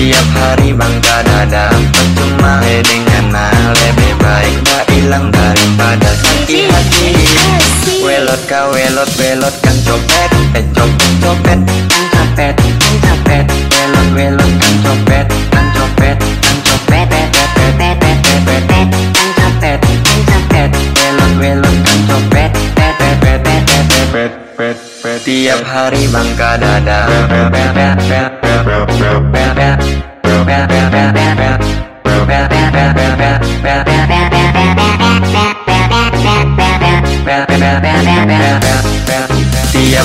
Tiap hari bangga dada Percuma dengan nah Lebih baik. Gak hilang daripada sakit hati Welot kau welot welot kan copet Eh copet copet kan copet kan copet. Welot welot kan copet kan copet kan copet. Pet pet pet pet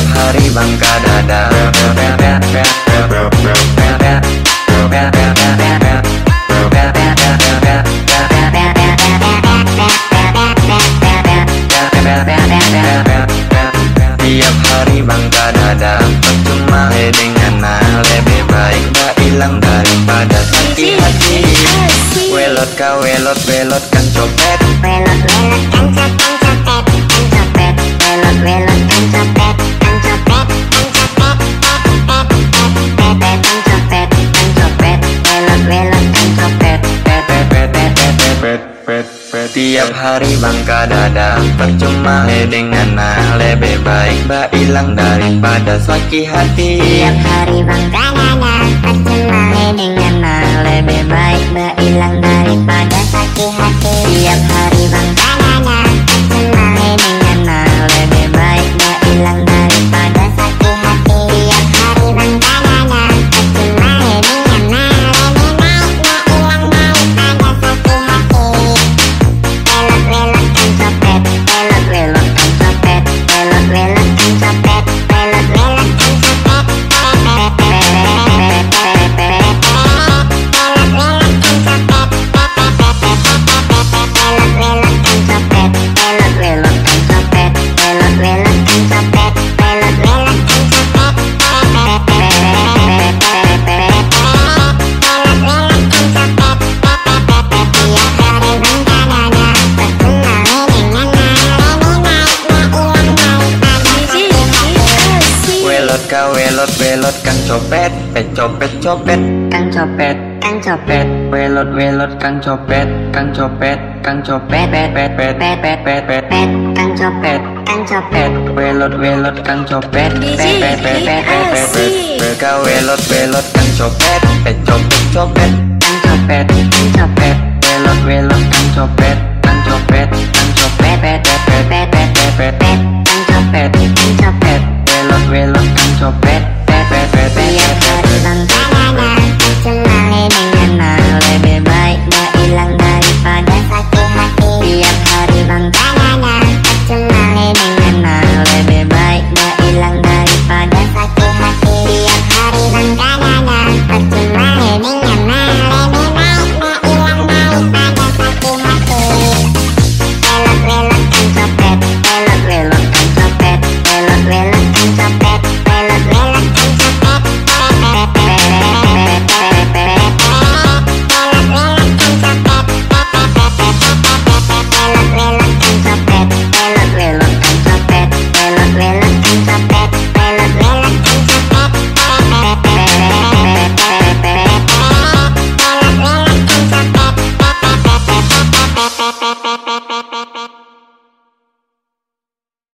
Tiap hari bangga dada. Tiap hari bangga dada Percuma dengan Lebih baik gak hilang daripada sakit hati Welot kau welot welot kan copet pet pet Tiap hari bangga dada Percuma dengan nah Lebih baik. Gak hilang daripada sakit hati. Tiap hari bangga dada Percuma dengan nah Lebih baik. Gak hilang daripada sakit hati. Tiap hari bangga sakit hati Welot kau welot welot kan copet Eh copet copet kan copet kan copet Welot welot kan copet kan copet kan copet Pet pet pet pet pet pet pet Pet kan copet kan copet Welot welot kan copet Pet pet pet pet pet pet pet pet Kau welot welot kan copet Eh copet copet kan copet kan copet Welot welot kan copet kan copet kan copet Pet pet pet pet pet pet pet pet kan copet kan copet Welot welot your bed.